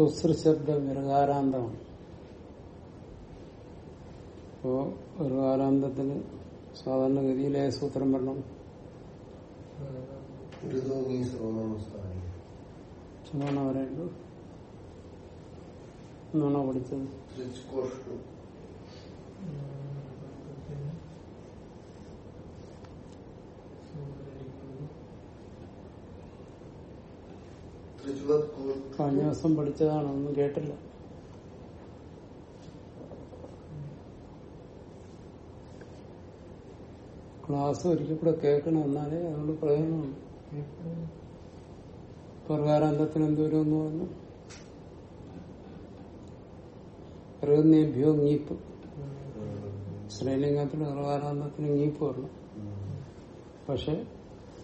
സുശ്രുശബ്ദ വിരകാരാന്തമാണ് അപ്പോ വിരകാരാന്തത്തിന് സാധാരണഗതിയിലെ സൂത്രം വരണം ചുമണ വരേണ്ടു എന്നാണോ പഠിച്ചത്? ദിവസം പഠിച്ചതാണ് ഒന്നും കേട്ടില്ല. ക്ലാസ് ഒരിക്കൽ കൂടെ കേൾക്കണം എന്നാലേ അതുകൊണ്ട് പ്രയോജനമാണ് പ്രകാരാന്തത്തിന് എന്തോരം എന്ന് പറഞ്ഞു? പ്രകൃതിയോ ഞീപ്പ് ശ്രീലിംഗത്തിൽ പ്രകാരാന്തത്തിന് ഞീപ്പ് വരണം പക്ഷെ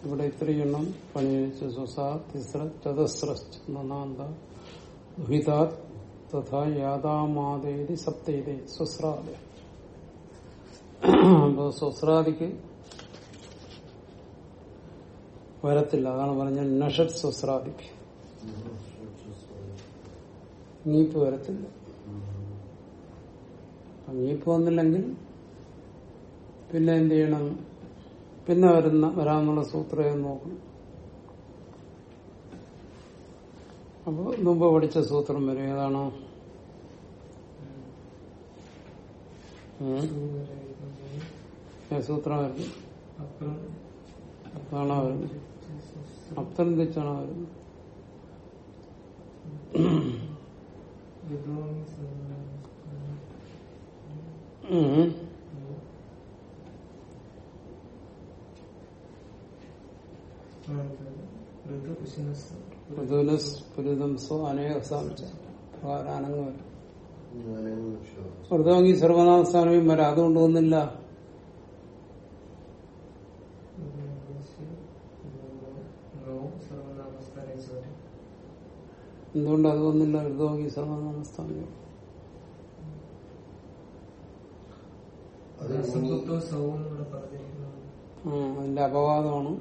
ഇവിടെ ഇത്രയും എണ്ണം പണി കഴിച്ച് സ്വസാ തിസ്ര ചതസ്രശ്ച നന്നാന്ത ദുഹിതാത് സ്വസ്രാദിക്ക് വരത്തില്ല. അതാണ് പറഞ്ഞ നഷത് സ്വസ്രാദിക്ക്. നീപ്പ് വരത്തില്ല. നീപ്പ് വന്നില്ലെങ്കിൽ പിന്നെ എന്ത് ചെയ്യണം? പിന്നെ വരുന്ന വരാനുള്ള സൂത്രം നോക്കണം. അപ്പൊ മുമ്പ് പഠിച്ച സൂത്രം വരും ഏതാണോ സൂത്രം വരുന്നു അതാണോ വരുന്നു അപ്തം തിരിച്ചാണോ വരുന്നത് ഉം. മൃദുലസ് പുരിതംസോ അനേക സാമിച്ച പ്രകാരം അനങ്ങ് വരും മൃദോങ്ങി സർവനാമസ്ഥാനവും വരാം. അതുകൊണ്ട് ഒന്നില്ല എന്തുകൊണ്ട് അത് വന്നില്ല? മൃദോങ്ങി സർവനാമസ്ഥാനം അതിന്റെ അപവാദമാണ്.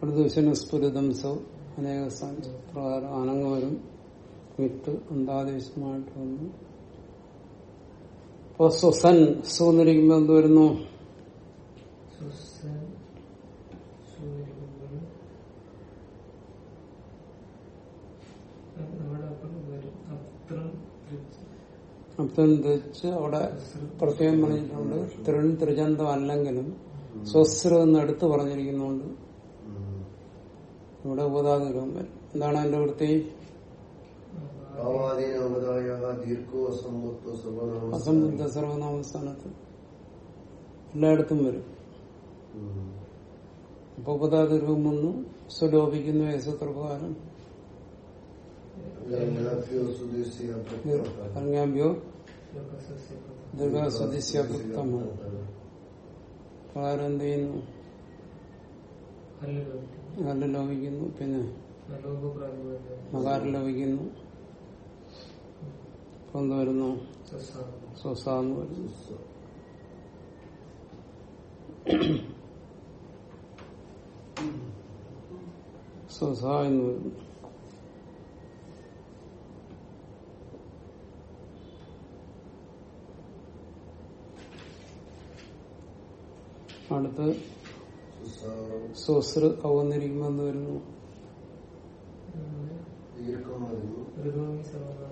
സ്ഫുരിതം സ്ഫുരിതംസോ അനേക പ്രകാരം അനങ്ങ് വരും വിത്ത് അന്താദേശമായിട്ട് വന്നു. ഇപ്പൊ സുസൻ സുന്നിരിക്കുമ്പോ എന്ത് വരുന്നു? അപ്തം തിരിച്ച് അവിടെ പ്രത്യേകം പറഞ്ഞിട്ടുണ്ട്. തൃൺ ത്രിജന്തം അല്ലെങ്കിലും സ്വസ്ര എന്ന് എടുത്തു പറഞ്ഞിരിക്കുന്നുണ്ട്. ഇവിടെ ഉപതാതരവും വരും എന്താണ് അതിന്റെ വൃത്തി? അസംബുദ്ധോ സർവനാമ അസംബുദ്ധ സർവനാമസ്ഥാനത്ത്. എല്ലായിടത്തും വരും. അപ്പൊ ഉപതാകരവും വന്നു. സ്വലോപിക്കുന്നു യേസത്രപ്രകാരം പറഞ്ഞാഭ്യോ ദീർഘസ്വദിശ്യകൃത്തമാണ് പ്രകാരം എന്ത് ചെയ്യുന്നു? നല്ല ലോപിക്കുന്നു പിന്നെ മകാരം ലോപിക്കുന്നു എന്ത് വരുന്നു സ്വസാന്ന് വരുന്നു സ്വസ എന്ന് വരുന്നു അടുത്ത് സ്വസ്ര അവന്നിരിക്കുമെന്ന് വരുന്നു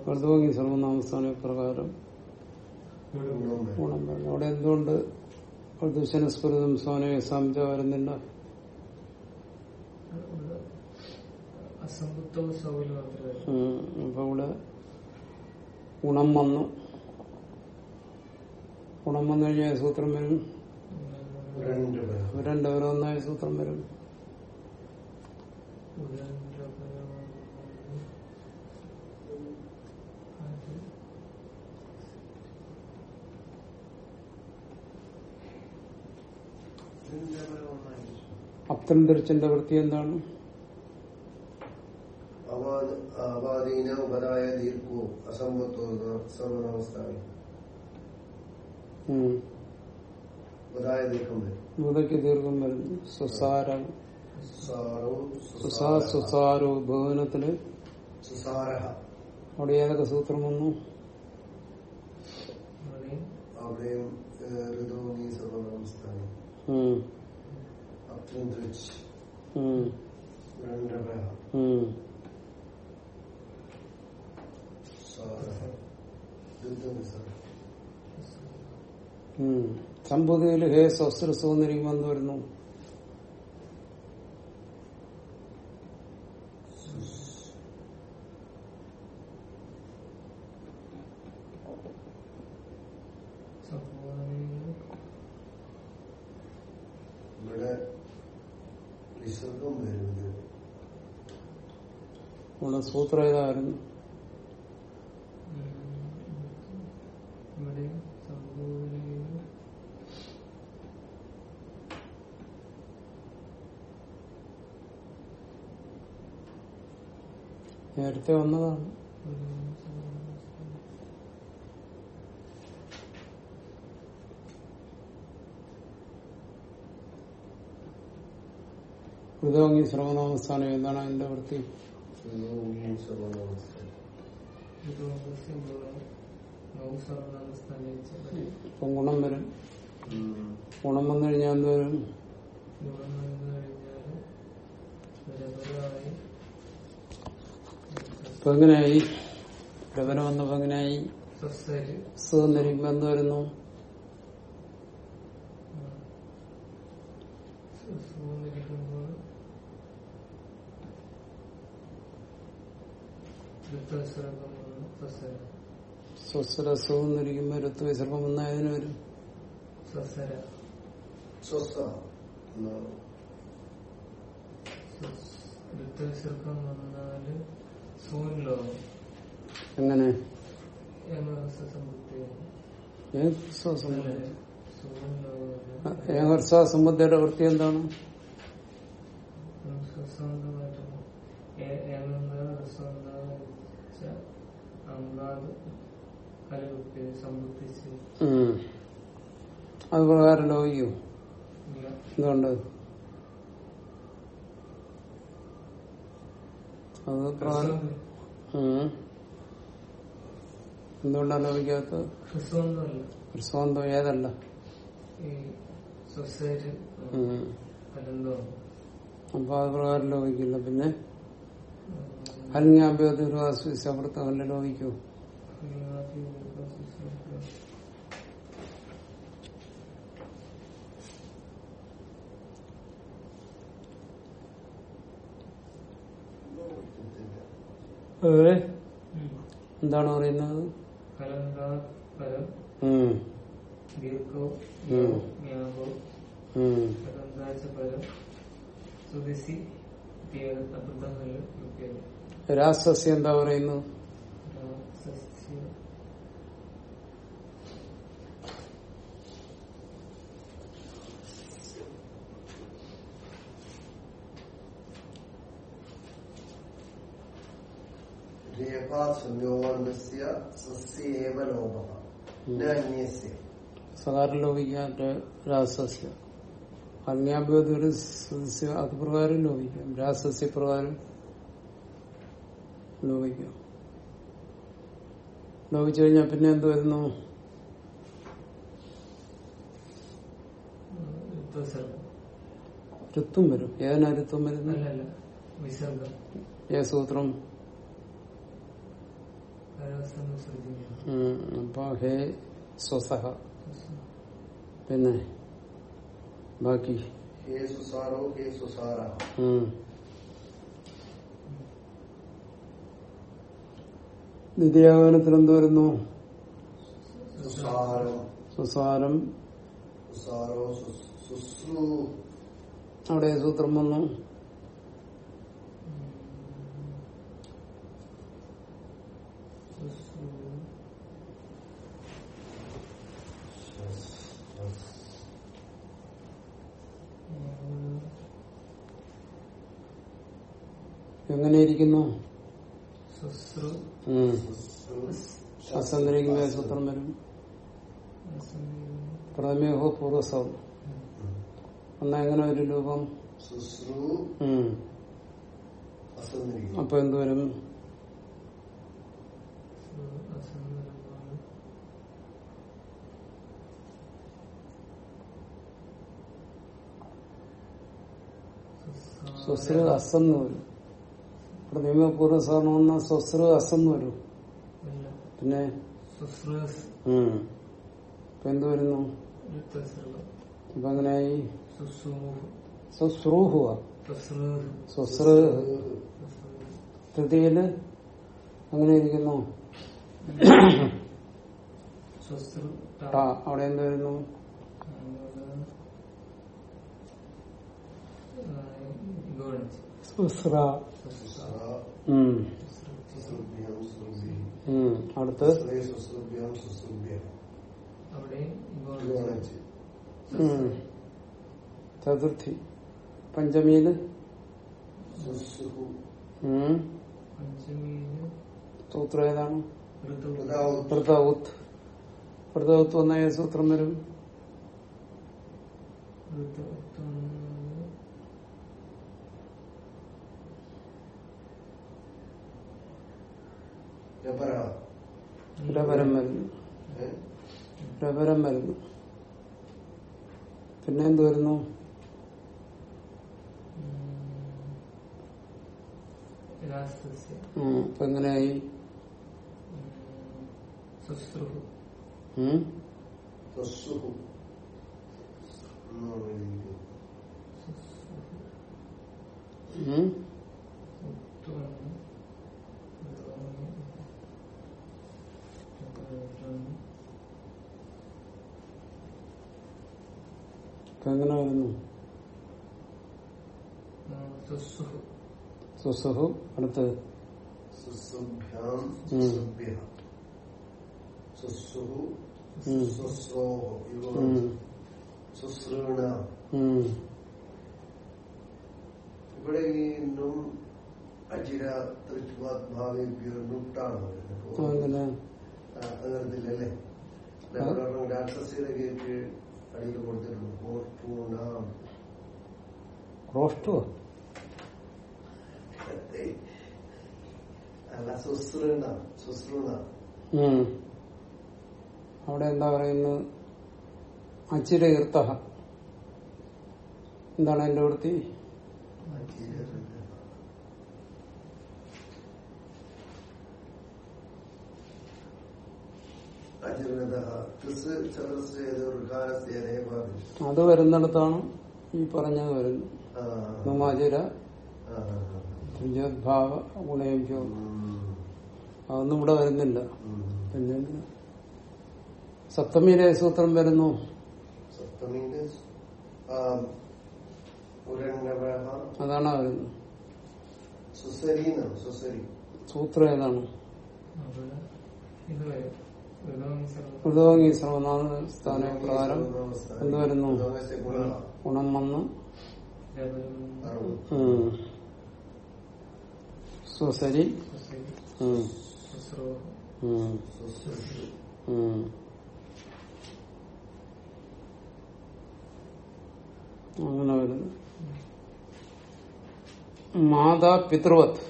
വർദ്ധവങ്ങി സർവനാമസ്ഥാന പ്രകാരം ഗുണം വരുന്നു അവിടെ എന്തുകൊണ്ട് ദുശനസ്ഫുരിതം സോനെ സംജ വരുന്നില്ല. അപ്പൊ ഇവിടെ ഗുണം വന്നു. ഗുണം വന്നു കഴിഞ്ഞാൽ സൂത്രം വരും. രണ്ട് ഓരോന്നായ സൂത്രം വരും. അപ്തം തിരിച്ചന്റെ വൃത്തി എന്താണ്? അവാദീന ഉപതായ ദീർഘോ അസംബുദ്ധോ സർവനാമസ്ഥാനി ഉപതായ ദീർഘം വരുന്നു സുസാരം സുസാ സുസാരോ ഭവനത്തിൽ. അവിടെ ഏതൊക്കെ സൂത്രം വന്നു? ഉം, സമ്പൂതിയിൽ ഹേ സ്വസ്രസു എന്നിരിക്കുമ്പോൾ എന്ത് വരുന്നു. സൂത്രം ഏതായിരുന്നു ഇവിടെയും സമ്പൂർണതയിൽ നേരത്തെ വന്നതാണ്. മൃദോങ്ങി ശ്രവണാവസ്ഥാനം എന്താണ് അതിന്റെ വൃത്തി? ഇപ്പം ഗുണം വരും. ഗുണം വന്നു കഴിഞ്ഞാൽ എന്ത് വരും ഗുണം വന്നു കഴിഞ്ഞാൽ നിരന്തരമായി ഇപ്പൊ എങ്ങനെയായി പ്രകടനം വന്നപ്പോ എങ്ങനെയായി സ്വസ്ഥര് എന്ത് വരുന്നു സ്വസ്വര സു എന്നിരിക്കുമ്പോ ഋത്വ വിസർഗം വന്നായതിനു വരും എന്നാണ്. വൃത്തവിസർഗം വന്നാൽ എങ്ങനെ? ഏകർസാസമ്പത്തിയുടെ വൃത്തി എന്താണ്. അത് പ്രകാരം ലോകിക്കും എന്തുകൊണ്ട്? അത് പ്രകാരം ഉം. എന്തുകൊണ്ടാണ് ഏതല്ല? അപ്പൊ അത് പ്രകാരം ലോകിക്കില്ല. പിന്നെ? ഹൽങ്യാഭ്യോതിർവാസ്വിസവൃത്തമല്ല ലോകിക്കൂ എന്താണ് പറയുന്നത് കലങ്കാ പരം ഉം. ദീർഘോ ഉം. ജ്ഞാപോ ഉം. കലങ്കാച്ച പരം സുദിസി അബദ്ധങ്ങളിൽ പറയുന്നത്? രാസസ്യ എന്താ പറയുന്നു സസ്യ രേഖാ സംയോഗസ്യ രാസസ്യ രാസസ്യ. ഹൽങ്യാഭ്യോതിർ അത് പ്രകാരം ലോപിക്കാം. രാസസ്യ പ്രകാരം ലോപിക്കാം. ലോപിച്ചു കഴിഞ്ഞാൽ പിന്നെ എന്ത് വരുന്നു? ഋത്വം വരും. ഏതിനാ ഋത്വം വരുന്നത്? വിസർഗം. ഏ സൂത്രം. അപ്പൊ ഹേ സ്വസഹ. പിന്നെ ബാക്കി? ഹേ സുസാരോ ഹേ സുസാര ഉം. നിത്യാഗാനത്തിൽ എന്ത് വരുന്നു സുസാരം സുസാരം സുസാരോ സുസ്- അവിടെ സൂത്രം വന്നു. എങ്ങനെയിരിക്കുന്നു. അസന്നിരിക്കുന്ന സൂത്രം വരും. പ്രമേഹോ പൂർവസവും എന്നാ എങ്ങനെ ഒരു രൂപം? സുശ്രു അപ്പൊ എന്ത് വരും? സ്വസ്രു അസംഗമാണ് സ്വസ്ര അസന്ന് വരും ഇവിടെ നിയമപൂർവസാരണം വന്നാൽ സ്വസ്ര അസന്ന് വരും പിന്നെ. ഇപ്പൊ എന്ത് വരുന്നു ഇപ്പൊ സ്വസ്ര തൃതിയിൽ അങ്ങനെ ഇരിക്കുന്നു അവിടെ എന്ത് വരുന്നു സുസ്ര അടുത്ത്. ചതുർത്ഥി. പഞ്ചമിയിൽ സൂത്രം ഏതാണ്? വൃതൗത്ത് വൃതൗത്ത് വന്ന ഏത് സൂത്രം വരും? രപര വരുന്നു? രപരം വരുന്നു? പിന്നെ എന്ത് വരുന്നു. ഇപ്പൊ എങ്ങനെയായി? സുസ്രുഹു ഉം? സ്വസ്രുഹു എന്നാണ് എഴുതിയിരിക്കുന്നത്. ഉം? ഉത്വന്ന് ഉത്വന്ന് ഉത്വന്ന് ഇപ്പൊ എങ്ങനെ വരുന്നു സുസ്സുഹു സുസുഹു അടുത്ത് സുസ്രുഭ്യാം ഉം. സുസ്രുഭ്യ സുസ്രുഹു ഉം. സുസ്രോഹോ ഇവ ഉം. സുസൃണ അടുത്ത് ഇവിടെ ഈ നും അജിര നുട്ടാണ് വരുന്നത് അങ്ങനെ ആ, അങ്ങനത്തില്ലല്ലേ കാരണം രാക്ഷസിയുടെ കീഴിൽ അടിയിൽ കൊടുത്തിട്ടുണ്ട്. ഓർപ്പൂണാം റോസ്റ്റോ അല്ല സുസൃണ ഉം. അവിടെ എന്താ പറയുന്നത് അച്ചിര ഈർത്ത. എന്താണ് എന്റെ വൃത്തി? അത് വരുന്നിടത്താണ് ഈ പറഞ്ഞത് വരുന്നു. നുമാചിര തുല്യോദ്ഭാവ ഗുണേഭ്യോ അതൊന്നും ഇവിടെ വരുന്നില്ല. പിന്നെ സപ്തമിയിലെ സൂത്രം വരുന്നു. സപ്തമിയിലെ അതാണ് വരുന്നത്. സൂത്രം ഏതാണ്? സർവനാമ സ്ഥാന പ്രകാരം എന്ത് വരുന്നു? ഗുണ വന്ന്. സ്വസരി. അങ്ങനെ വരുന്നു. മാതാ പിതൃവത്.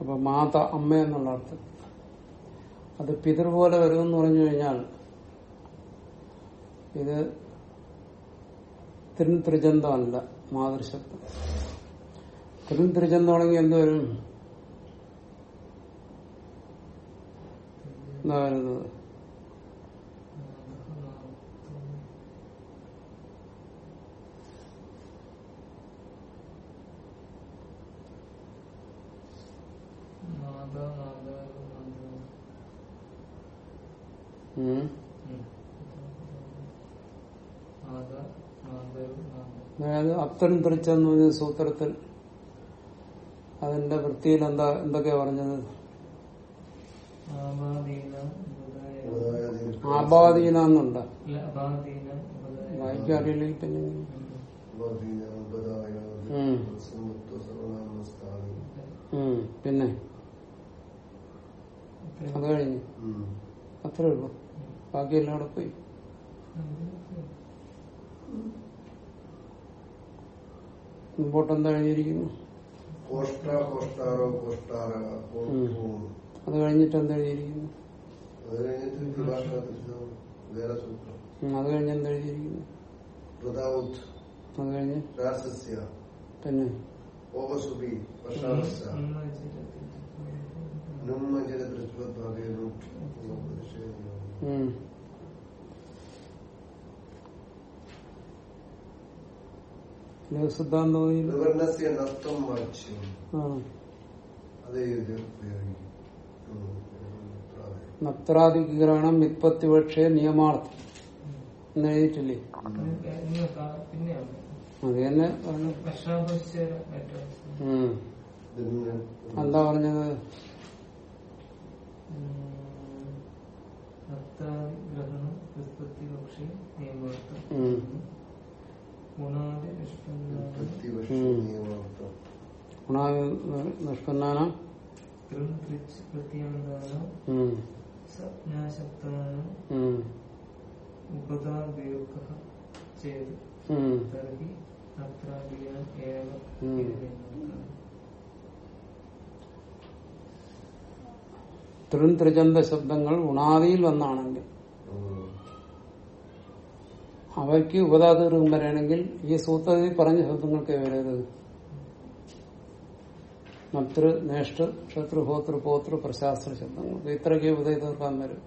അപ്പൊ മാത അമ്മ എന്നുള്ള അർത്ഥം. അത് പിതൃ പോലെ വരുമെന്ന് പറഞ്ഞു കഴിഞ്ഞാൽ ഇത് തിരുൻ ത്രിജന്തമല്ല മാതൃശബ്ദം. തിരുൻ ത്രിജന്തമാണെങ്കിൽ എന്ത് വരും എന്താ വരുന്നത് അതായത് അത്തരം തിരിച്ചെന്ന് പറഞ്ഞ സൂത്രത്തിൽ അതിന്റെ വൃത്തിയിൽ എന്താ എന്തൊക്കെയാ പറഞ്ഞത്? ആപാദീന എന്നുണ്ട്. അറിയില്ലെങ്കിൽ പിന്നെ. പിന്നെ അത് കഴിഞ്ഞു. അത്രേ ഉള്ളൂ. ബാക്കിയെല്ലാം അവിടെ പോയി. മുമ്പോട്ട് എന്താ എഴുതിയിരിക്കുന്നു അത് കഴിഞ്ഞിട്ട് എന്താ എഴുതിയിരിക്കുന്നു അത് കഴിഞ്ഞ് എന്താ എഴുതിയിരിക്കുന്നു അത് കഴിഞ്ഞ്? രാസസ്യ. പിന്നെ? ഉം. നത്രാധികരണം വിത്പത്തി പക്ഷേ നിയമാർത്ഥം എന്ന് എഴുതിയിട്ടില്ലേ അത് തന്നെ എന്താ പറഞ്ഞത്? ഗ്രഹണം ഉത്പത്തി പക്ഷി നിയമാർത്ഥം. നിഷ്പന്നാനം തൃം ശബ്ദങ്ങൾ ഉണാദിയിൽ ഉം. അവയ്ക്ക് ഉപതാതീർഘം വരണമെങ്കിൽ ഈ സൂത്രത്തിൽ പറഞ്ഞ ശബ്ദങ്ങൾക്ക് വരരുത് മതൃ നേഷ്ട ശത്രു ഹോതൃ പോതൃ പ്രശാസ്ത്ര ശബ്ദങ്ങൾ. ഇത്രയ്ക്ക് ഉപതയ തീർക്കാൻ വരും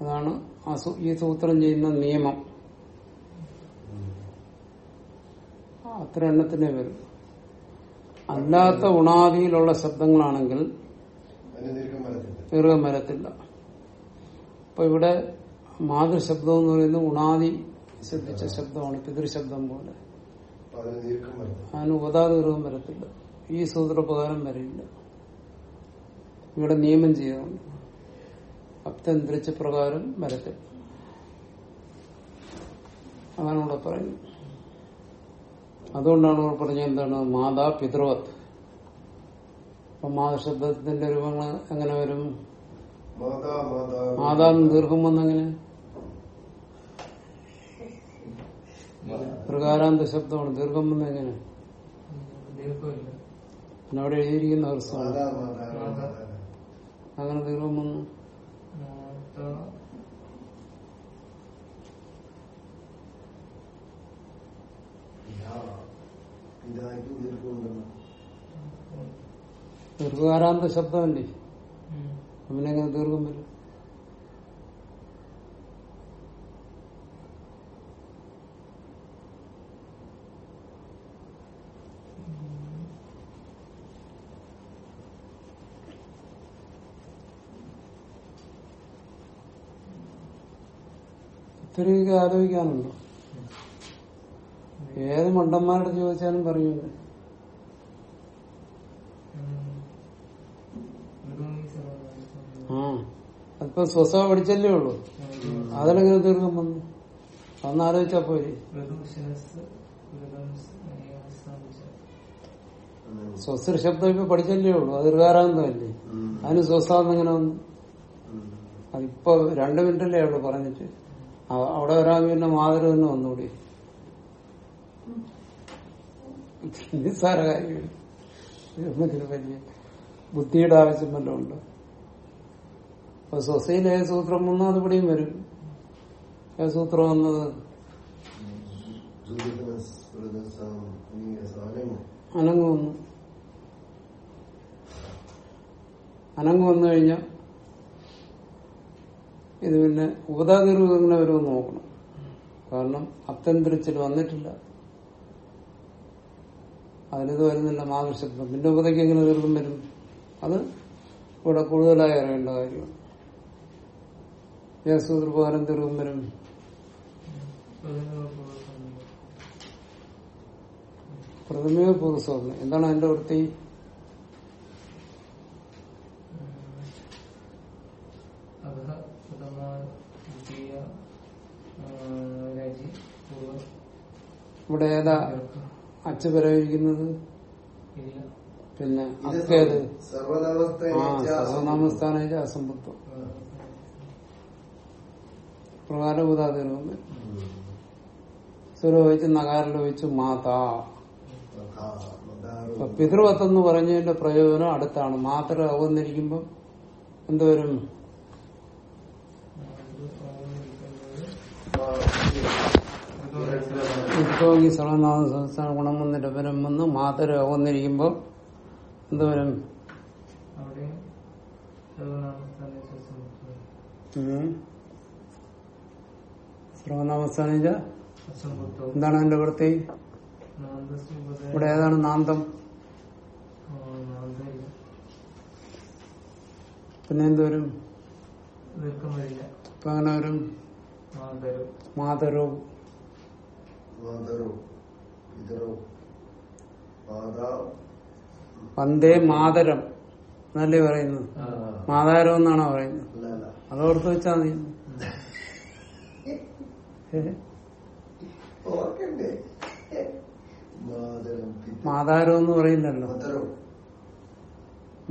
അതാണ് ഈ സൂത്രം ചെയ്യുന്ന നിയമം. അത്ര എണ്ണത്തിനെ വരും അല്ലാത്ത ഉണാദിയിലുള്ള ശബ്ദങ്ങളാണെങ്കിൽ ദീർഘം വരത്തില്ല അപ്പൊ ഇവിടെ മാതൃശബ്ദം എന്ന് പറയുന്നത് ഉണാദി ശ്രദ്ധിച്ച ശബ്ദമാണ് പിതൃശബ്ദം പോലെ. അതിന് ദീർഘം വരത്തില്ല. ഈ സൂത്രപ്രകാരം വരില്ല ഇവിടെ നിയമം ചെയ്യുന്നുണ്ട് അപ്തന്ത്രിച്ച പ്രകാരം വരത്തില്ല. അങ്ങനെ ഇവിടെ പറയുന്നു. അതുകൊണ്ടാണ് ഇവിടെ പറഞ്ഞത് എന്താണ്? മാതാ പിതൃവത്. അപ്പൊ മാതൃശബ്ദത്തിന്റെ രൂപങ്ങൾ എങ്ങനെ വരും? മാതാ ദീർഘം വന്നെങ്ങനെ? പ്രകാരാന്ത ശബ്ദമാണ് ദീർഘം വന്നെങ്ങനെ എങ്ങനെ പിന്നെ അവിടെ എഴുതിയിരിക്കുന്ന. മാതാ. അങ്ങനെ ദീർഘം വന്നു ദീർഘകാരാന്ത ശബ്ദമല്ലേ. അവനെങ്ങനെ ദീർഘം വരും ഇത്രയൊക്കെ ആലോചിക്കാനുണ്ടോ ഏത് മണ്ടന്മാരോട് ചോദിച്ചാലും സർവനാശം. ആ അതിപ്പോ സ്വസ്ഥ പഠിച്ചല്ലേ ഉള്ളു. അതിലെങ്ങനെ തീർക്കും വന്നു അന്ന് ആലോചിച്ചാ പോയി. സ്വസ്ഥ ശബ്ദം ഇപ്പൊ പഠിച്ചല്ലേ ഉള്ളു അത് ഋകാരാന്തമല്ലേ. അതിന് സ്വസ്ഥാന്തം എങ്ങനെ വന്നു. അതിപ്പോ രണ്ടു മിനിറ്റല്ലേ ഉള്ളു പറഞ്ഞിട്ട് അവിടെ ഒരാൾ പിന്നെ മാതൃ തന്നെ വന്നുകൂടി നിസ്സാര ബുദ്ധിയുടെ ആവശ്യം വല്ലതും ഉണ്ട്? അപ്പൊ സ്വസയിൽ ഏത് സൂത്രം വന്നാൽ അത് ഇവിടെയും വരും. സൂത്രം വന്നത്? അനങ്ങ് വന്നു അനങ്ങ് വന്നു കഴിഞ്ഞാൽ ഇത് പിന്നെ ഉപതാതിർവ് എങ്ങനെ വരുമെന്ന് നോക്കണം. കാരണം അത്യന്തരിച്ചിൽ വന്നിട്ടില്ല. അതിനിത് വരുന്നില്ല മാതൃശബ്ദം. പിന്നെ ഉപതയ്ക്ക് എങ്ങനെ തീർന്നും വരും? അത് ഇവിടെ കൂടുതലായി അറിയേണ്ട കാര്യമാണ് യേസൂത്രപ്രകാരം തീർന്നും വരും. പ്രഥമയോ പുതുസ്വർണം എന്താണ് അതിന്റെ വൃത്തി? ഇവിടെ ഏതാ? അച്ഛ പരവിക്കുന്നത് പിന്നെ അക്കേത് സർവനാമസ്ഥാന അസംബുദ്ധം പ്രകാരം ഉദാഹരണം സ്വരം വെച്ച് മാതാ. പിതൃവത്തെന്ന് മതാരോ. അപ്പൊ പിതൃവത്വം എന്ന് പറഞ്ഞതിന്റെ പ്രയോജനം അടുത്താണ്. മാതൃ അവന്നിരിക്കുമ്പോ എന്തുവരും മാ- ഉദ്യോഗി സർവനാമ സംസ്ഥാന ഗുണം വന്നിട്ട് വരം വന്ന് മാതൃ വന്നിരിക്കുമ്പോ സർവനാമസ്ഥാന. സർവനാമസ്ഥാനിച്ച അസംഭൂത്തോ എന്താണ് അതിന്റെ വൃത്തി ഇവിടെ ഏതാണ് നാന്തം പിന്നെന്തോരും പിന്നെ ഇപ്പൊ അങ്ങനെ വരും. മാതരവും വന്ദേ മാതരം എന്നല്ലേ പറയുന്നത്? മാതാരം എന്നാണോ പറയുന്നത്? അതോർത്ത് വെച്ചാ നീ മാതരം എന്ന് പറയില്ലല്ലോ മതരോ.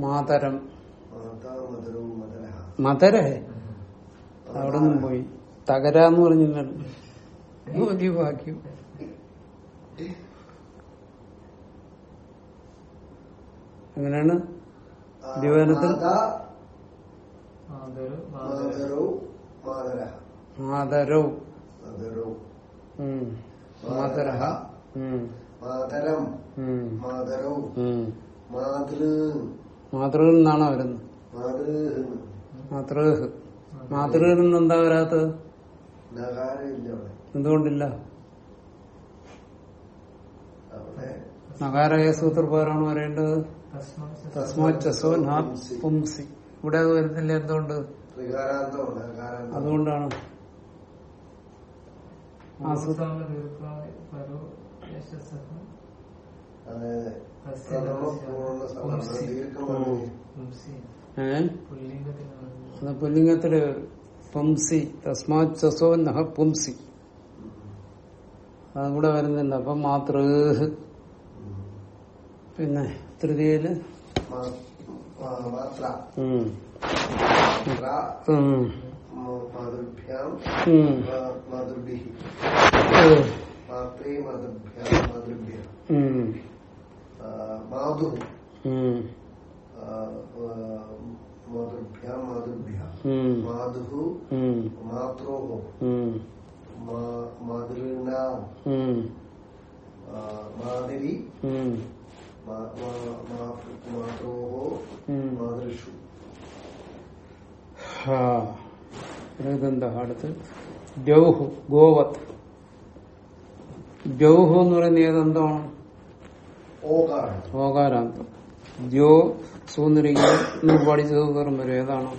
മാതരം. മാതാ മതരോ മതര മതരേ അവിടെ നിന്നും പോയി. തകരാന്ന് പറഞ്ഞു വലിയ വാക്യം അങ്ങനെയാണ് ദിവനത്തിൽ മാതൃ മാതരു. മാതരഹ. മാതരം. മാതരോ. മാതൃ മാതൃ എന്നാണോ വരുന്നത്? മാതൃ മാതൃഹിൽ നിന്ന് എന്താ വരാത്തത്? എന്തുകൊണ്ടില്ല? നഗാരയ സൂത്രപ്രകാരമാണ് പറയേണ്ടത്. തസ്മാച്ചസോ നാ പുംസി. ഇവിടെ അത് വരുന്നില്ല എന്തുകൊണ്ട്? അതുകൊണ്ടാണ്. പുല്ലിംഗത്തിന് പുംസി. തസ്മാത് തസ്മാച്ചസോ നഹ പുംസി. അതും കൂടെ വരുന്നില്ല അപ്പൊ മാതൃഹ്. പിന്നെ തൃതിയിൽ ഉം. മാതൃഭ്യാം മാതൃഭ്യാം. മാതൃ ഉം. മാതൃണാം. മാതിരി. ഉം. മാത്രോ മാതൃഷു. ഇതെന്താ അടുത്ത്? ദ്യൗഹു ഗോവത്. ജൗഹു എന്ന് പറയുന്ന ഏതെന്താണ് ഓകാരം ഓകാരാന്തം. ദ്യോ സൂന്നിരിക്കുന്നു പഠിച്ചത് വെറും വരും ഏതാണ്?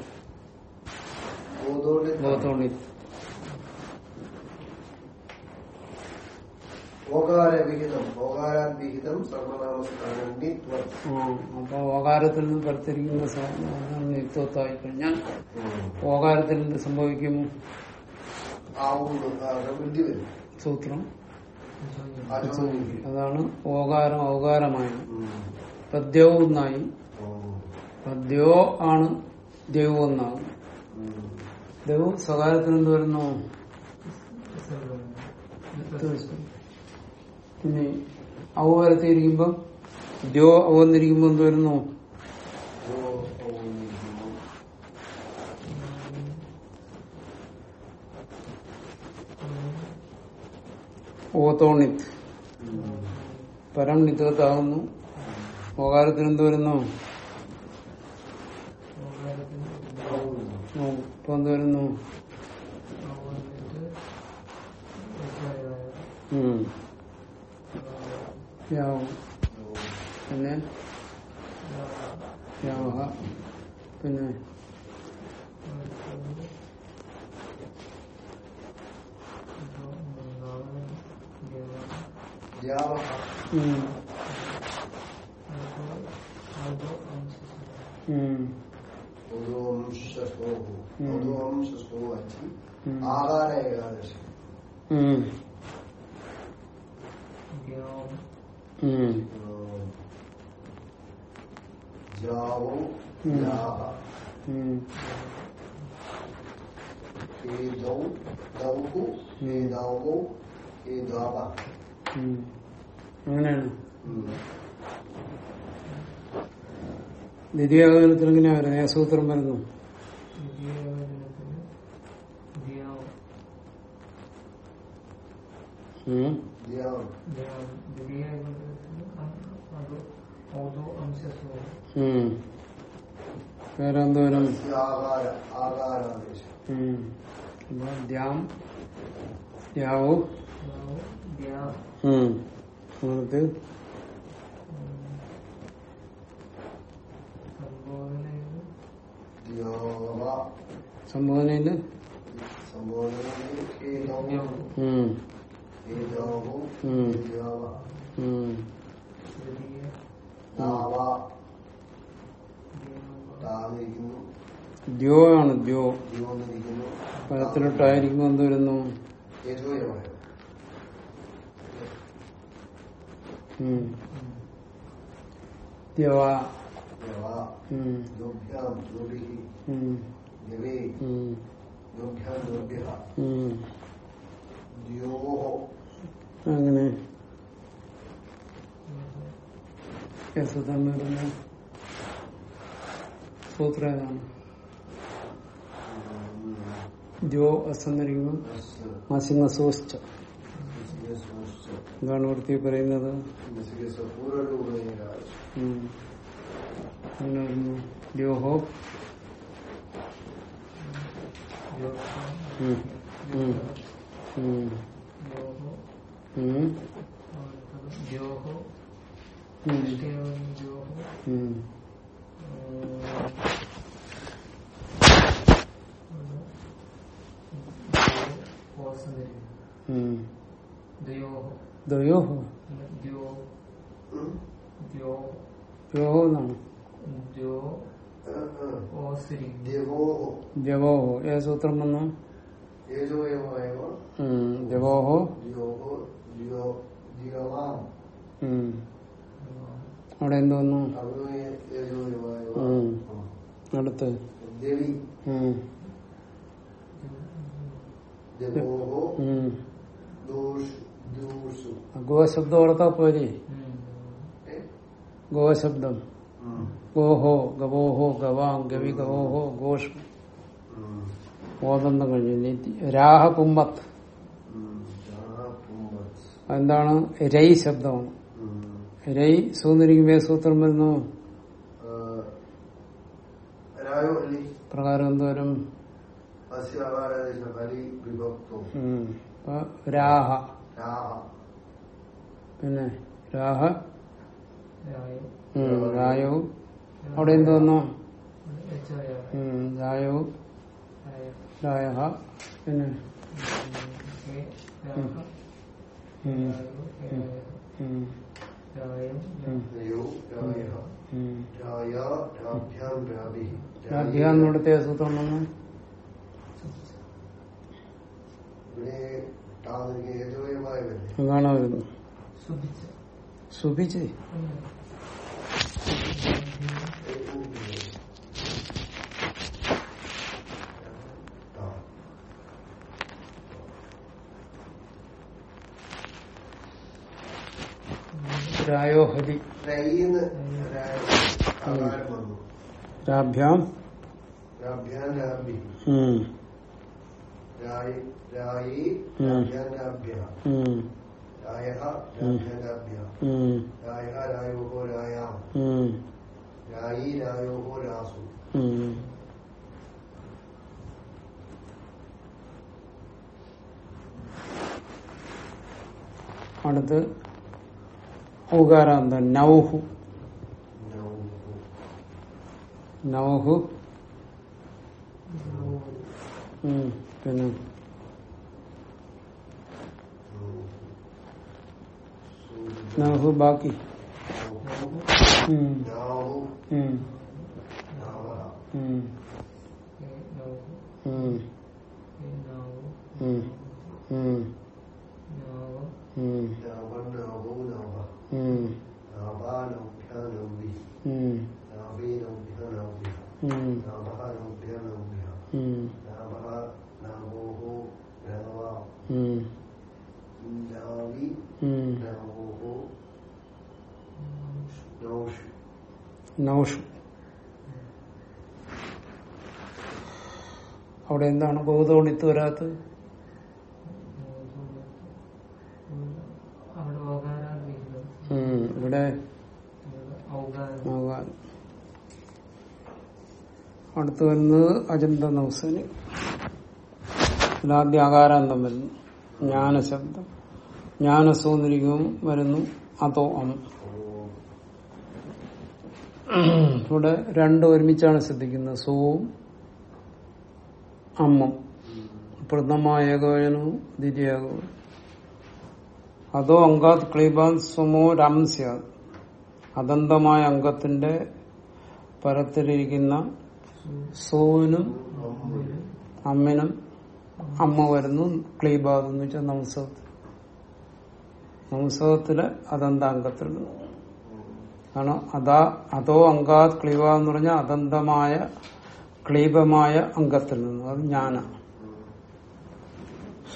അപ്പൊ ഓകാരത്തിൽ നിന്ന് പരത്തിരിക്കുന്ന നിത്വത്തായി കഴിഞ്ഞാൽ ഓകാരത്തിൽ എന്ത് സംഭവിക്കും സൂത്രം. അതാണ് ഓകാരം ഔകാരമായി ഉം. പദ്യവും എന്നായി പദ്യോ ആണ് ദൈവമെന്നാകും. ദൈവം സ്വകാര്യത്തിന് എന്ത് വരുന്നു? പിന്നെ ഔ വരത്തിയിരിക്കുമ്പോ ദ്യോ ഔ വന്നിരിക്കുമ്പോ എന്ത് വരുന്നു. ഓത്തോണിത് പരം നിത്യത്താകുന്നു ഓകാരത്തിൽ എന്ത് വരുന്നു ഇപ്പൊ എന്ത് വരുന്നു. പിന്നെ പിന്നെ യാവഹ. ഉം. ആഹാര ഏകാദശി. ജാവോ. ഉം. ഏതൗ ദൗഹു ഏതാവോ ഉം. അങ്ങനെയാണ് ദ്വിതീയാഗമനത്തിൽ എങ്ങനെയാ വരുന്നത്? ഏസൂത്രം വരുന്നു. ദ്യാവ് ദ്യാവ് താന്നിരിക്കുന്നു. ദ്യോ ആണ് ദ്യോ. ദ്യോന്നിരിക്കുന്നു. പദത്തിലിട്ടായിരിക്കും എന്ത് വരുന്നു. ദ്യവ. ദ്യവ ഉം. ദ്യോഭ്യാം ദ്യോഭിഹി ഉം. ദ്യവേ ഉം. ദ്യോഭ്യാം ദ്യോഭ്യഃ ഉം. ദ്യോഹോ അങ്ങനെ യസുതം വരുന്ന സൂത്രം ഏതാണ് ദ്യോ അസന്നിരിക്കുമ്പോൾ മസിംഗ സൂശ്ച എന്താണ് വൃത്തി പറയുന്നത് വരുന്നു ദ്യോഹോ ദ്വയോഹോ ദ്യോ ദ്യോ ദ്യോഹോ എന്നാണ്. ജവോഹോ ഏത് സൂത്രം വന്നു. ജവോഹോ. അവിടെ എന്ത് വന്നു. അടുത്ത്. ദേവി ഉം. ദേവോഹോ ഉം. ദോഷ് ദോഷു. ഗോശബ്ദം ഓർത്താ പോരെ? ഗോശബ്ദം. ഗോഹോ ഗവോഹോ ഗവാം ഗവി ഗവോഹോ ഗോഷ് ഓതന്തം കഴിഞ്ഞു രാഹ കുമ്പത്ത് എന്താണ് രൈ ശബ്ദമാണ്. രൈ സൂന്നിരിക്കുമ്പോ സൂത്രം വരുന്നു. പ്രകാരം എന്തോരും രാഹ. പിന്നെ രാഹ രായോ ഉം. രായോ അവിടെ എന്ത് വന്നു ഉം. രായോ പിന്നെ രാഹ ഉം. രായോ ഉം. രായം ഉം. രയോ രായ ഉം. രായ രാഭ്യാം ഇവിടുത്തെ സൂത്രം വന്നു ഇവിടെ താന്നിരിക്കുന്ന യേജോയമായവല്ലേ രായോഹതി രാഭ്യാം. രായി രായി രാഭ്യ രാഭ്യ. അടുത്ത് ഔകാരാന്ത നൗഹു. നൗഹു. പിന്നെ നൗഹു ബാക്കി ഉം. ഉം. ഉം. ഉം. അവിടെ എന്താണ് ബഹുതോണിത്ത് വരാത്തത്? ഇവിടെ അടുത്ത് വരുന്നത് അജന്ത നൗസന്. ഇതിലാദ്യ ആകാരാന്തം വരുന്നു ജ്ഞാനശബ്ദം. ജ്ഞാനസൂന്നിരിക്കും വരുന്നു അതോ അം. ഇവിടെ രണ്ട് ഒരുമിച്ചാണ് ശ്രദ്ധിക്കുന്നത്. സൂവും അമ്മും. പ്രഥമായ ഏകവചനവും ദ്വിതീയകവും. അതോ അങ്കാത് ക്ലീബാൻ സ്വമോ രാംസ്യ അതന്തമായ അംഗത്തിന്റെ പരത്തിലിരിക്കുന്ന സോവിനും അമ്മിനും അമ്മ വരുന്നു ക്ലീബാദ് എന്ന് വെച്ചാൽ നംസവത്ത് നംസവത്തിലെ അതന്ത അംഗത്തിൽ. കാരണം അതാ അതോ അങ്കാത് ക്ലീബാദ് എന്ന് പറഞ്ഞാൽ അതന്തമായ ക്ലീബമായ അംഗത്തിൽ നിന്ന് അത് ജ്ഞാന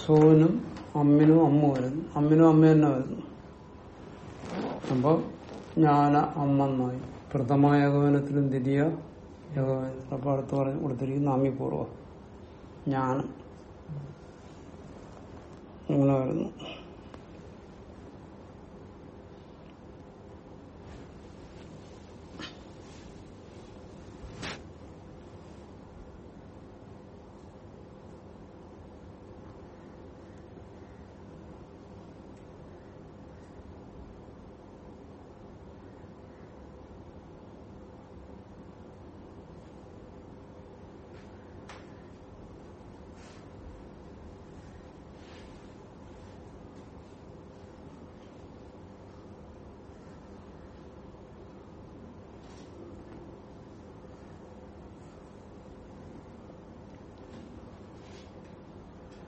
സൂനും അമ്മിനും അമ്മ വരുന്നു. അമ്മിനും അമ്മ തന്നെ വരുന്നു. അപ്പൊ ജ്ഞാന അമ്മെന്നായി പ്രഥമായ ഏകോപനത്തിലും ദ്വിതീയ ഏകോപനത്തിലും അപ്പൊ അടുത്ത് പറഞ്ഞു കൊടുത്തിരിക്കുന്നു അമ്മിപൂർവ. ജ്ഞാനം അങ്ങനെ വരുന്നു.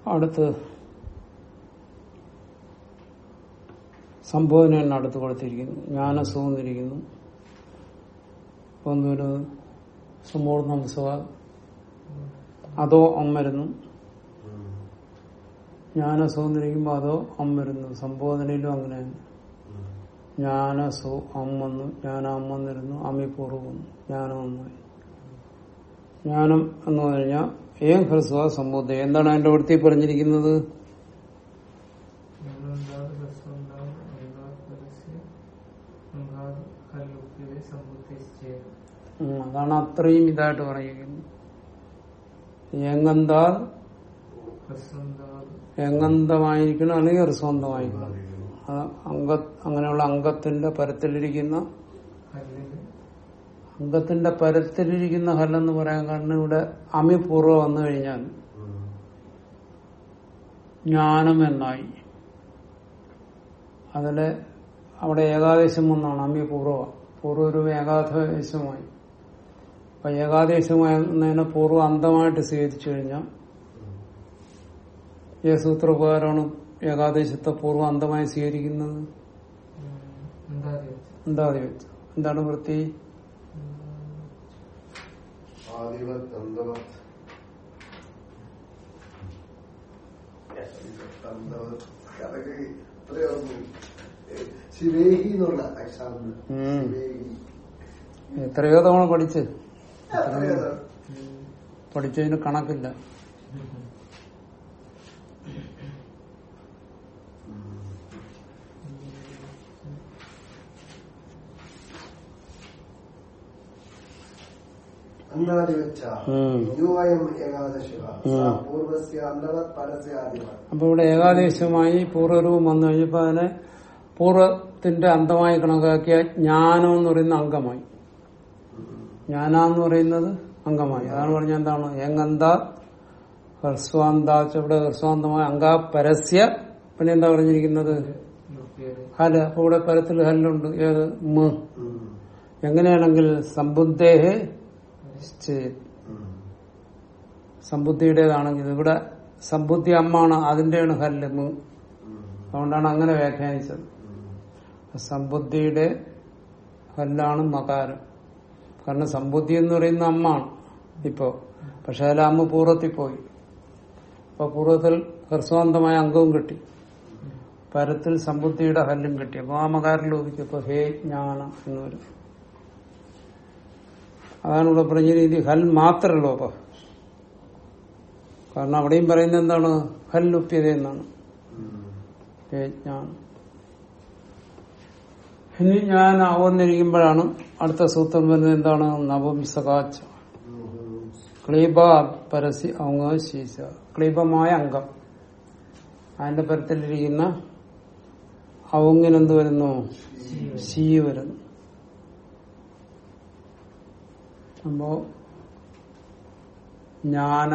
അടുത്ത് സംബോധനയാണ് അടുത്ത് കൊടുത്തിരിക്കുന്നു. ജ്ഞാനസൂന്നിരിക്കുന്നു ഒന്നൊരു സമൂർണം സുഖ അതോ അം വരുന്നു. ജ്ഞാനസൂന്നിരിക്കുമ്പോൾ അതോ അം സംബോധനയിലും അങ്ങനെയാണ് ജ്ഞാനസു അം വന്നു. ജ്ഞാന അം വന്നിരുന്നു. അമിപൂർവം വന്നു. ജ്ഞാനം ഒന്നായി ജ്ഞാനം എന്ന് പറഞ്ഞാൽ ഏം ഹ്രസ്വ സമ്പൂർണ എന്താണ് അതിന്റെ വൃത്തി പറഞ്ഞിരിക്കുന്നത്? അതാണ് അത്രയും ഇതായിട്ട് പറഞ്ഞിരിക്കുന്നത് എങ്ങന്താൽ രസമുണ്ടാകും എങ്ങന്തമായിരിക്കണം അല്ലെങ്കിൽ ഹ്രസ്വന്തമായിരിക്കണം അങ്ങനെയുള്ള അംഗത്തിന്റെ പരത്തിലിരിക്കുന്ന അംഗത്തിന്റെ പരത്തിലിരിക്കുന്ന ഹല്ലെന്ന് പറയാൻ കാരണം ഇവിടെ അമിപൂർവം വന്നു കഴിഞ്ഞാൽ ജ്ഞാനം എന്നായി. അതിൽ അവിടെ ഏകാദേശം ഒന്നാണ് അമിപൂർവ പൂർവ ഒരു ഏകാദേശമായി അപ്പൊ ഏകാദേശമായതിനെ പൂർവ അന്തമായിട്ട് സ്വീകരിച്ചു കഴിഞ്ഞാൽ ഏ സൂത്രപ്രകാരമാണ് ഏകാദേശത്തെ പൂർവ അന്തമായി സ്വീകരിക്കുന്നത്. എന്താ വെച്ചു എന്താണ് വൃത്തി? ആദിവത് തന്തവത്. അന്തവത് അതൊക്കെ എത്രയാവുന്നു ശിവേഹി എന്നുള്ള അക്ഷരം ഉം. ശിവേഹി. എത്രയോ തവണ പഠിച്ച്. പഠിച്ചതിന് കണക്കില്ല അന്നാദിവച്ച ഉം. യുവയം ഏകാദശ ഉം. പൂർവസ്യ അന്തവത് പരസ്യ ആദിവത് അപ്പൊ ഇവിടെ ഏകാദേശമായി പൂർവരൂപം വന്നു കഴിഞ്ഞപ്പോ അതിനെ പൂർവത്തിന്റെ അന്തമായി കണക്കാക്കിയ ജ്ഞാനം എന്ന് പറയുന്ന അംഗമായി. ജ്ഞാന എന്ന് പറയുന്നത് അംഗമായി. അതാണ് പറഞ്ഞ എന്താണ്? എങ്ങന്ത ഹർസ്വാന്താച്ചവിടെ ഇവിടെ ഹ്രസ്വാന്തമായ അങ്ക പരസ്യ പിന്നെ എന്താ പറഞ്ഞിരിക്കുന്നത്? ഹല. അപ്പൊ ഇവിടെ പരത്തിൽ ഹല്ലുണ്ട്. ഏത്? മ്. എങ്ങനെയാണെങ്കിൽ സമ്പുദ്ധേഹേ. സമ്പുദ്ധിയുടേതാണെങ്കിൽ ഇവിടെ സമ്പുദ്ധി അമ്മാണ് അതിന്റെയാണ് ഹല്ലെന്ന് അതുകൊണ്ടാണ് അങ്ങനെ വ്യാഖ്യാനിച്ചത്. സമ്പുദ്ധിയുടെ ഹല്ലാണ് മകാരം. കാരണം സമ്പുദ്ധി എന്ന് പറയുന്ന അമ്മാണ് ഇപ്പോ. പക്ഷെ അതിൽ അമ്മ പൂർവത്തിൽ പോയി. അപ്പൊ പൂർവത്തിൽ ഹ്രസ്വാന്തമായ അംഗവും കിട്ടി. പരത്തിൽ സമ്പുദ്ധിയുടെ ഹല്ലും കിട്ടി. അപ്പൊ ആ മകാരം ലോപിക്കും ഹേ ജ്ഞാനം എന്ന് വരും. അതാണ് ഇവിടെ പറഞ്ഞ രീതി. ഹൽ മാത്ര ലോപ. കാരണം അവിടെയും പറയുന്നത് എന്താണ്? ഹൽ ഉപ്യത എന്നാണ്. ഇനി ഞാൻ ആവുന്നിരിക്കുമ്പോഴാണ് അടുത്ത സൂത്രം വരുന്നത് എന്താണ്? നവംസകാച്ച ക്ലീബ പരസി അങ്ങ് ശീശ. ക്ലീബമായ അംഗം. അതിന്റെ പരത്തിലിരിക്കുന്ന അവങ്ങിനെന്ത് വരുന്നു? ശീ വരുന്നു. അപ്പോ ജ്ഞാന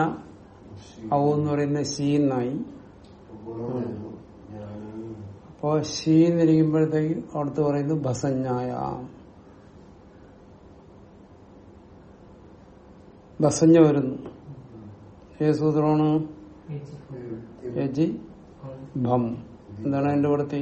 ഔ എന്ന് പറയുന്ന ഷീന്നായി അപ്പോ ശീ അവിടുത്ത് പറയുന്നു ഭസഞ്ഞായ ഭസഞ്ഞ വരുന്നു. ഏത് സൂത്രമാണ്? എന്താണ് അതിന്റെ ഇവിടുത്തെ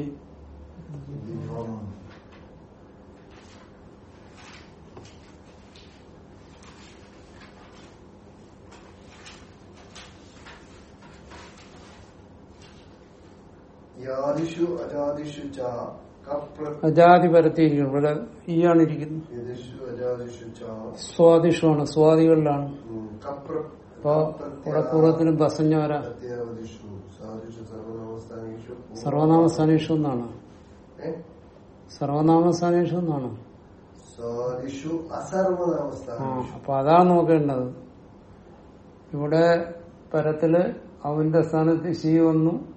അജാതി പരത്തിയിരിക്കുന്നു ഇവിടെ ഈയാണ് ഇരിക്കുന്നത് സ്വാദിഷുമാണ് സ്വാദികളിലാണ്. അപ്പൊ ഇവിടെ പൂർവത്തിനും ബസഞ്ഞ വരാ പ്രത്യാവദിഷു സർവനാമസ്ഥാനീഷു. എന്നാണ്? സർവനാമസ്ഥാനേഷു എന്നാണ്. അപ്പൊ അതാ നോക്കേണ്ടത്. ഇവിടെ പരത്തിൽ അവന്റെ സ്ഥാനത്ത് ശീ വന്നു.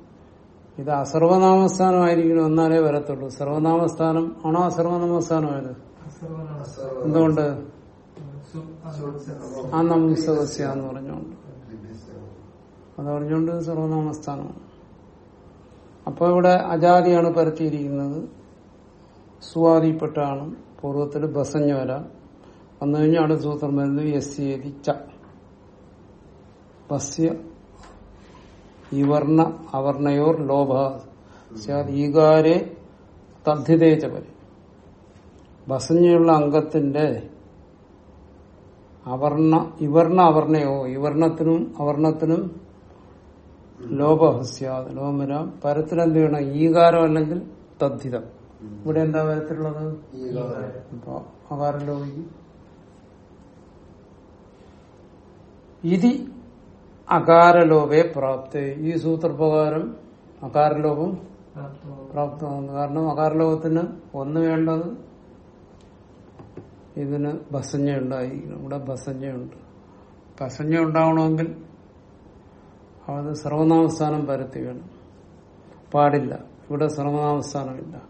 ഇത് അസർവനാമസ്ഥാനമായിരിക്കണം എന്നാലേ വരത്തുള്ളൂ. സർവനാമസ്ഥാനം ആണോ അസർവനാമസ്ഥാനമായത്? അസർവനാമ എന്തുകൊണ്ട്? ആ- നംസവസ്യ എന്ന് പറഞ്ഞുകൊണ്ട്. അത് പറഞ്ഞുകൊണ്ട് സർവനാമസ്ഥാനമാണ് അപ്പൊ ഇവിടെ അജാതിയാണ് പരത്തിയിരിക്കുന്നത്. സുവാദിപ്പെട്ടാണ്. പൂർവത്തിൽ ബസഞ്ഞ വരാം. വന്നു കഴിഞ്ഞാൽ അടുത്ത സൂത്രം വരുന്നത് എസ് എ ച. ബസ്യ ഇവർണ അവർണയോർ ലോഭ. ഈകാരെ തദ്ധിതേച്ച ബസഞ്ഞയുള്ള അംഗത്തിന്റെ അവർണ ഇവർണ അവർണയോ ഇവർണത്തിനും അവർണത്തിനും ലോപഹസ്യാത് ലോപം വരാം. പരത്തിലെന്ത് വേണം ഈകാരം അല്ലെങ്കിൽ തദ്ധിതം. ഇവിടെ എന്താ പരത്തിലുള്ളത്? അപ്പൊ അകാരം ലോപിക്കും ഇതി അകാരലോപേ പ്രാപ്തി. ഈ സൂത്രപ്രകാരം അകാരലോപം പ്രാപ്തോ പ്രാപ്തമാകുന്നു. കാരണം അകാരലോകത്തിന് ഒന്ന് വേണ്ടത് ഇതിന് ബസഞ്ഞ ഉണ്ടായിരിക്കണം ഇവിടെ ബസഞ്ഞയുണ്ട് ബസഞ്ഞ ഉണ്ടാവണമെങ്കിൽ അത് സർവനാമസ്ഥാനം പരത്തി വേണം. പാടില്ല. ഇവിടെ സർവനാമസ്ഥാനമില്ല.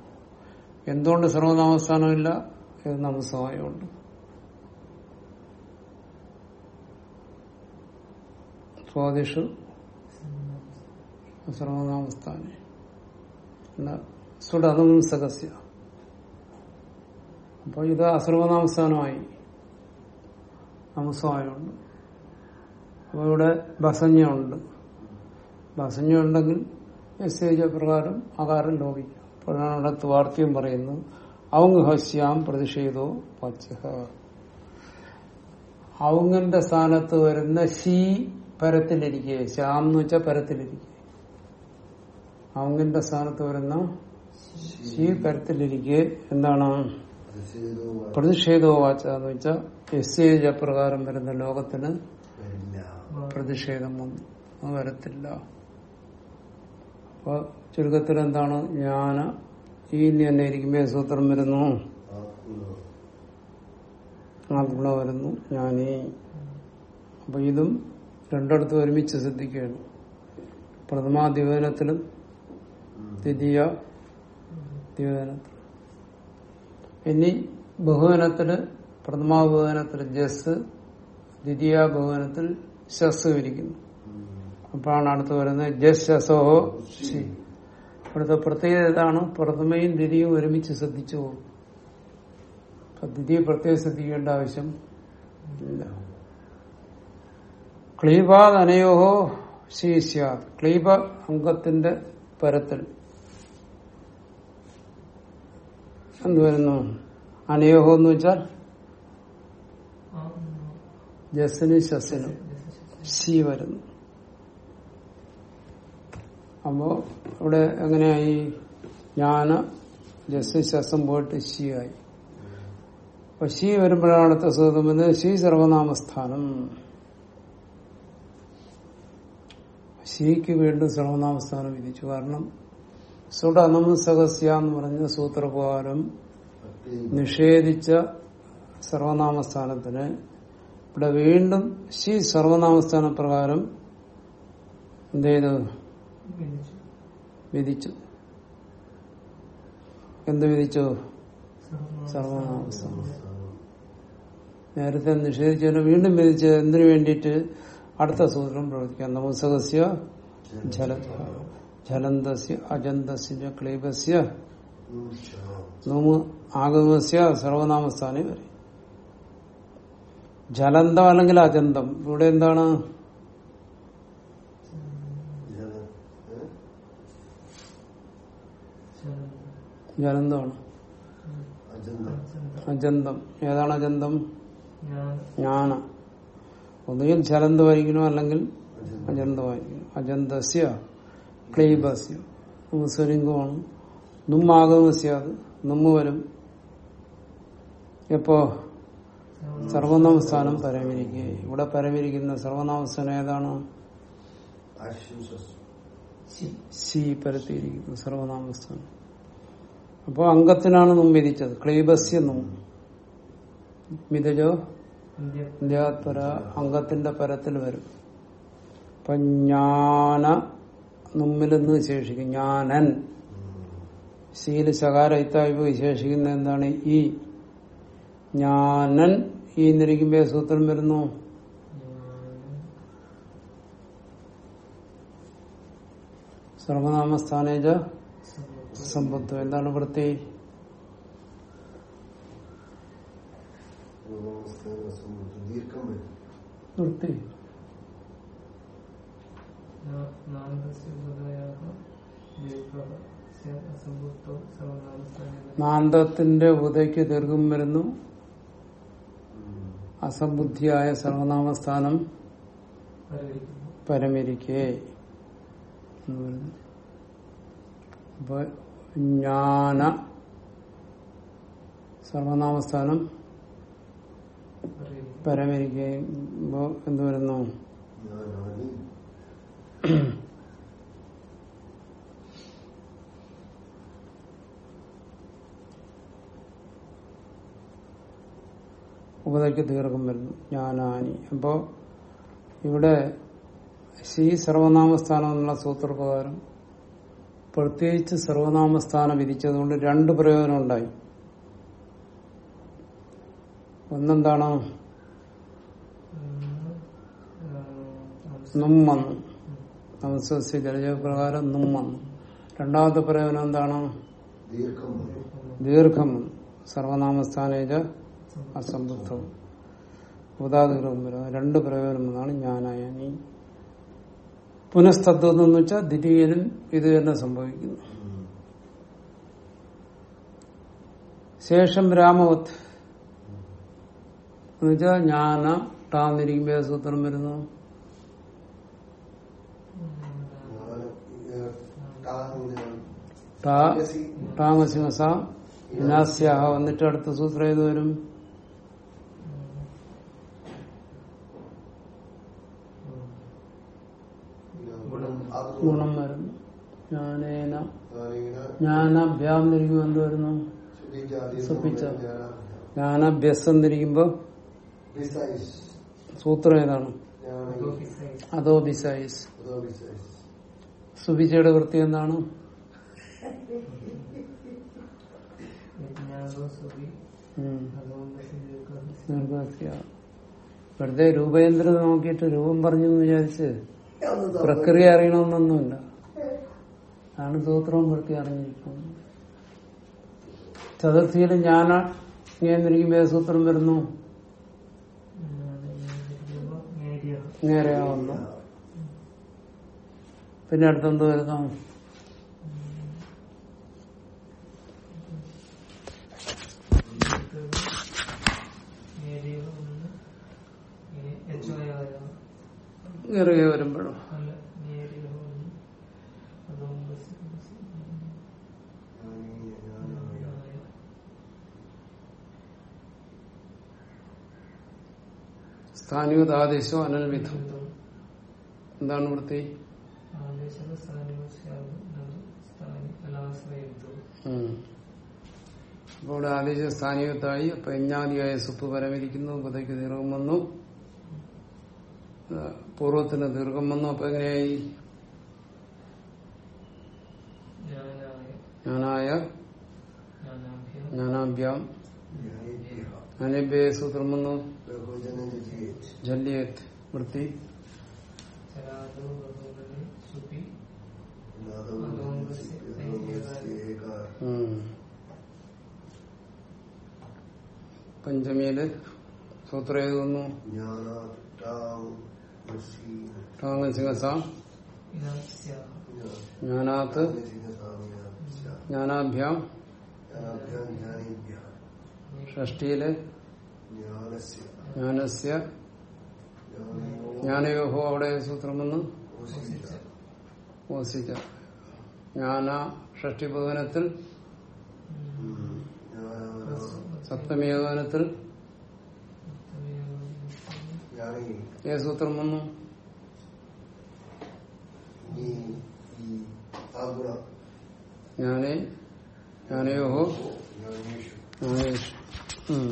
എന്തുകൊണ്ട് സർവനാമസ്ഥാനമില്ല? ഇത് നമസ്സമായുണ്ട് സ്വാദിഷു. സർവനാമസ്ഥാനെ. സുഡനംസകസ്യ അപ്പൊ ഇത് അസർവനാമസ്ഥാനമായി നമസ്സമായുണ്ട് അപ്പൊ ഇവിടെ ബസഞ്ഞുണ്ട് ബസഞ്ഞുണ്ടെങ്കിൽ മെസ്സേജ് പ്രകാരം ആകാരം ലോപിക്കും. അപ്പോഴാണ് ഇവിടെ വാർത്തയും പറയുന്നത്. ഔങ് ഹസ്യാം പ്രതിഷേധോ പച്ച ഔങ്ങിന്റെ സ്ഥാനത്ത് വരുന്ന ശീ പരത്തിലിരിക്കെ. ശ്യാം എന്ന് വെച്ചാൽ പരത്തിലിരിക്കുക അവങ്കിന്റെ സ്ഥാനത്ത് വരുന്ന ശീ പരത്തിലിരിക്കുക എന്താണ്? പ്രതിഷേധവും വാച്ച എന്ന് വെച്ചാൽ എസ് പ്രകാരം വരുന്ന ലോകത്തിന് പ്രതിഷേധം ഒന്നും വരത്തില്ല. അപ്പൊ ചുരുക്കത്തിൽ എന്താണ്? ജ്ഞാന. ഈ തന്നെ ഇരിക്കുമ്പോ സൂത്രം വരുന്നു. ആത്മ വരുന്നു. ജ്ഞാനീ. അപ്പൊ ഇതും രണ്ടിടത്തും ഒരുമിച്ച് ശ്രദ്ധിക്കുകയാണ് പ്രഥമാ ദിവനത്തിലും ദ്വിതീയ ദിവനത്തിലും ഇനി ബഹുവനത്തിൽ പ്രഥമാബഹുവനത്തിൽ ജസ് ദ്വിതീയ ബഹുവനത്തിൽ ശസ് വിരിക്കുന്നു. അപ്പോഴാണ് അടുത്ത് വരുന്നത് ജസ് ശസോഹോ ശി. ഇവിടുത്തെ പ്രത്യേകത ഇതാണ് പ്രഥമയും ദ്വിതിയും ഒരുമിച്ച് ശ്രദ്ധിച്ചു പോകും. ദ്വിതീയ പ്രത്യേകം ശ്രദ്ധിക്കേണ്ട ആവശ്യം ഇല്ല. ക്ലീബാദ് ശീസ്യാ ക്ലീബ അംഗത്തിന്റെ പരത്തിൽ. എന്തുവരുന്നു? അനയോഹോ എന്ന് വെച്ചാൽ ജസ്സിനും ശസ്സിനും ശി വരുന്നു. അപ്പോ ഇവിടെ എങ്ങനെയായി? ജ്ഞാന ജസ് ശസം പോയിട്ട് ശിയായി. അപ്പൊ ശി വരുമ്പോഴാണ് അടുത്ത സുഖം ശ്രീ ശി സർവനാമസ്ഥാനം. ശിക്ക് വീണ്ടും സർവനാമസ്ഥാനം വിധിച്ചു. കാരണം സുഡനംസകസ്യ എന്ന് പറഞ്ഞ സൂത്രപ്രകാരം നിഷേധിച്ച സർവനാമസ്ഥാനത്തിന് ഇവിടെ വീണ്ടും ശി സർവനാമസ്ഥാന പ്രകാരം എന്ത് ചെയ്തു? വിധിച്ചു. എന്ത് വിധിച്ചു? സർവനാമ സർവനാമസ്ഥാനം നേരത്തെ നിഷേധിച്ചതിന് വീണ്ടും വിധിച്ചത് എന്തിനു വേണ്ടിയിട്ട്? അടുത്ത സൂത്രം പ്രവർത്തിക്കാം. നമസകസ്യ ജല ജലന്തസ്യ അജന്തസ്യ ക്ലീബസ്യ നോമ് ആഗമസ്യ സർവനാമസ്ഥാനെ വരെ. ജലന്തം അല്ലെങ്കിൽ അജന്തം ഇവിടെ എന്താണ്? ജലന്തമാണ്. അജന്തം. ഏതാണ് അജന്തം? ജ്ഞാനം. ഒന്നുകിൽ ചലന്തമായിരിക്കണോ അല്ലെങ്കിൽ അജന്ത അജന്തമായിരിക്കണം അജന്തസ്യ ക്ലീബസ്യ. സ്വലിംഗമാണ് നുമ്മാകമസ്യ നുമ്മ് വരും. എപ്പോ? സർവനാമസ്ഥാനം പരമിരിക്കുക ഇവിടെ പരമിരിക്കുന്ന സർവനാമസ്ഥാനം ഏതാണ്? സി പരത്തിയിരിക്കുന്നു സർവനാമസ്ഥാനം അപ്പോ അംഗത്തിനാണ് നുമ്പിരിച്ചത് ക്ലീബസ്യ നും മിതജോ? ഇന്ത്യ. ഇന്ത്യാത്വര അംഗത്തിന്റെ പരത്തിൽ വരും. അപ്പൊ ജ്ഞാന നുമ്മിലെന്ന് വിശേഷിക്കും. ജ്ഞാനൻ. ശീല ശകാരയിത്തായ്പ വിശേഷിക്കുന്ന എന്താണ്? ഈ. ജ്ഞാനൻ ഈ എന്നിരിക്കുമ്പോ ഏത് സൂത്രം വരുന്നു. സർവനാമസ്ഥാനേജ സമ്പത്തു. എന്താണ് വൃത്തി ദീർഘം വരും വൃത്തി നാമകസ്യ ബുധയാഹ ദീർഘഃ സ്യാത് അസംഭൂതോ സർവനാമസ്ഥാനേന നാന്തത്തിന്റെ ഉദയ്ക്ക് ദീർഘം വരുന്നു. അസംബുദ്ധിയായ സർവനാമസ്ഥാനം പരമിരിക്കേ ജ്ഞാന സർവനാമസ്ഥാനം പരമിരിക്കുമ്പോ എന്ത് വരുന്നു ഉപതയ്ക്ക് ദീർഘം വരുന്നു ജ്ഞാനാനി. അപ്പോ ഇവിടെ ശ്രീ സർവനാമസ്ഥാനം എന്നുള്ള സൂത്രപ്രകാരം പ്രത്യേകിച്ച് സർവനാമസ്ഥാനം വിധിച്ചതുകൊണ്ട് രണ്ട് പ്രയോജനം ഉണ്ടായി ഒന്നെന്താണ്? നുമ്മന്ന് നമസ്യ ജലജപ്രകാരം നും വന്നു രണ്ടാമത്തെ പ്രയോജനം എന്താണ്? ദീർഘം. സർവനാമസ്ഥാനേജ അസംബുദ്ധം. ഉദാഹരണം രണ്ട് പ്രയോജനം എന്നാണ് ജ്ഞാനായനി. പുനഃസ്തത്വം എന്ന് വെച്ചാൽ ദ്വിതീയനും ഇത് തന്നെ സംഭവിക്കുന്നു. ശേഷം രാമവത്ത് എന്നുവെച്ചാൽ ജ്ഞാന ടാന്നിരിക്കുമ്പോ സൂത്രം വരുന്നു ടാ ടാമസിമസ വിനാസ്യാഹ വന്നിട്ട് അടുത്ത സൂത്രം ഏത് വരും? ഗുണം വരുന്നു ജ്ഞാനേന ജ്ഞാനാഭ്യാം തിരിക്കുമ്പോ എന്ത് വരുന്നു. ജ്ഞാനാഭ്യസം എന്നിരിക്കുമ്പോ സൂത്രം ഏതാണ്? അതോ ബിസൈസ് സുബിജയുടെ വൃത്തി എന്താണ്. വെറുതെ രൂപേന്ദ്രൻ നോക്കിയിട്ട് രൂപം പറഞ്ഞു എന്ന് വിചാരിച്ച് പ്രക്രിയ അറിയണമെന്നൊന്നുമില്ല. ആണ് സൂത്രവും വൃത്തി അറിഞ്ഞിരിക്കുന്നത്. ചതുർത്ഥിയിൽ ഞാൻ എന്നിരിക്കുമ്പോ ഏത് സൂത്രം വരുന്നു? നേരെയാവുന്ന. പിന്നെ അടുത്തെന്ത് വരുന്നു ഇറങ്ങി വരുമ്പോഴോ. സ്ഥാനികത ആദേശം അനൽവിധം എന്താണ് വൃത്തി. അപ്പോൾ ഇവിടെ ആദേശ സ്ഥാനികത്തായി അപ്പൊ എഞ്ഞാദിയായ സുപ്പ് പരമിരിക്കുന്നു ഉപതയ്ക്ക് ദീർഘം വന്നു. പൂർവത്തിന് ദീർഘം വന്നു അപ്പൊ എങ്ങനെയായി? ഞാനായ ജ്ഞാനാഭ്യം. ജ്ഞാനേഭ്യ സൂത്രം വന്നു. ജല്യേത് വൃത്തി. പഞ്ചമിയിൽ സൂത്രം എഴുതുന്നു ജ്ഞാനാത്ത് ജ്ഞാനേഭ്യഃ. ഷഷ്ടിയിൽ ജ്ഞാനസ്യ. ജ്ഞാനയോഹോ അവിടെ സൂത്രം വന്നു? ഓസിച്ച. ജ്ഞാന ഷഷ്ടി ഭവനത്തിൽ സപ്തമി ഭവനത്തിൽ ഏ സൂത്രം വന്നു? ഞാനേ ജ്ഞാനേ ജ്ഞാനയോഹോ ജ്ഞാനേഷു. ജ്ഞാനേഷ് ഉം